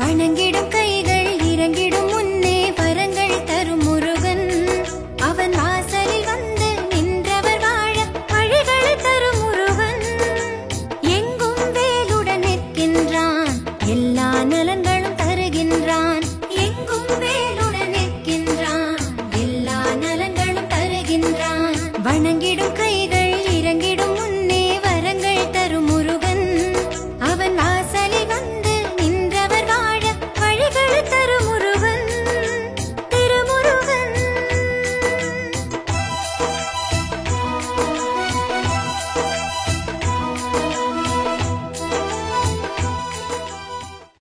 வணங்கிடும் கைகள் இறங்கிடும் முன்னே வரங்கள் தரும் முருகன். அவன் வாசலில் வந்து நின்றவர் வாழ வழிகளை தரும் முருகன். எங்கும் வேலுடன் நிற்கின்றான் எல்லா நலன்களும் தருகின்றான். எங்கும் வேலுடன் நிற்கின்றான் எல்லா நலன்களும் தருகின்றான். வணங்கிடும்